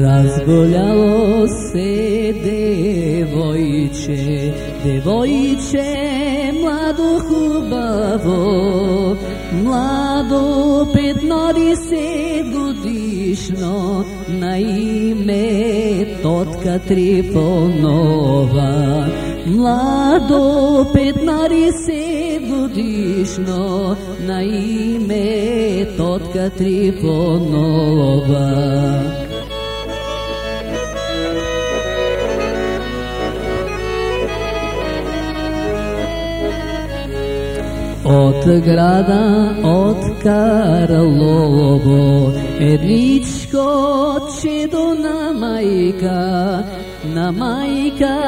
Разболяло се девойче, девойче, младо хубаво, младо петнадесет годишно, на име Тотка Трифонова. Младо петнадесет годишно, на име Тотка Трифонова. От града, от Карлово, едничко чедо на майка, на майка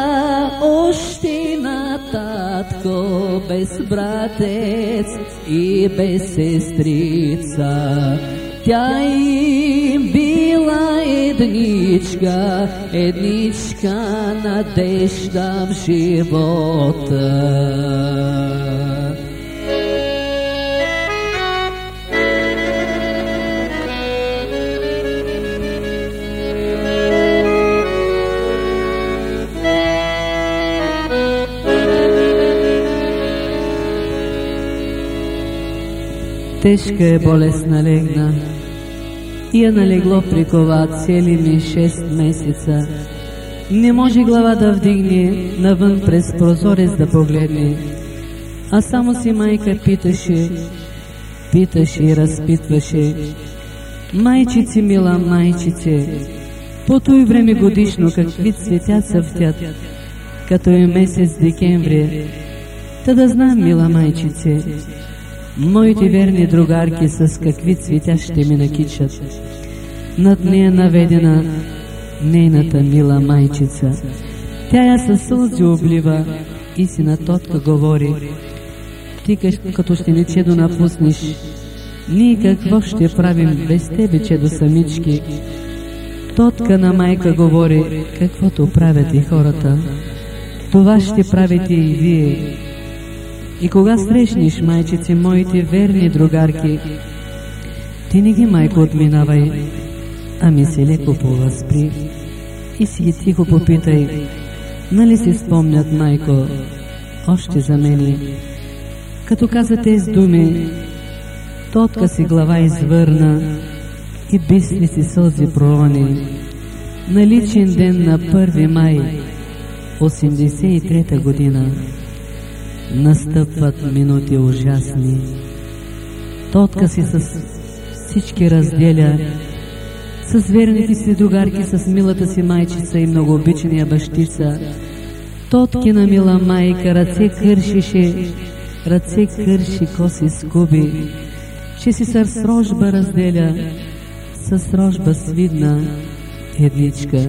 още на татко, без братец и без сестрица. Тя им била едничка, едничка надежда в живота. Тежка е болест налегна и е налегло при кова цели ми 6 месеца. Не може глава да вдигне, навън през прозорец да погледне. А само си майка питаше, питаше и разпитваше. Майчици, мила майчице, по той време годишно какви цветя цъфтят, като е месец декември. Та да знам, мила майчице, Моите верни другарки с какви цветя ще ми накичат. Над нея наведена нейната мила майчица. Тя я със сълзи облива и си на тотка говори. Ти като ще ни чедо напуснеш, ние какво ще правим без тебе, чедо самички? Тотка на майка говори, каквото правят и хората. Това ще правите и вие. И кога срещнеш, майчици, моите верни другарки, ти не ги, майко, отминавай, ами се леко повъзпри. и си ги тихо попитай, нали си спомнят, майко, още за мене. Като каза тези думи, тотка си глава извърна и бисни си сълзи провани. На личен ден на 1 май 83 година настъпват минути ужасни. Тотка си с всички разделя, с верните си другарки, с милата си майчица и многообичания бащица. Тоткина мила майка ръце кършише, ръце кърши, коси скуби, че си с рожба разделя, с рожба свидна едничка.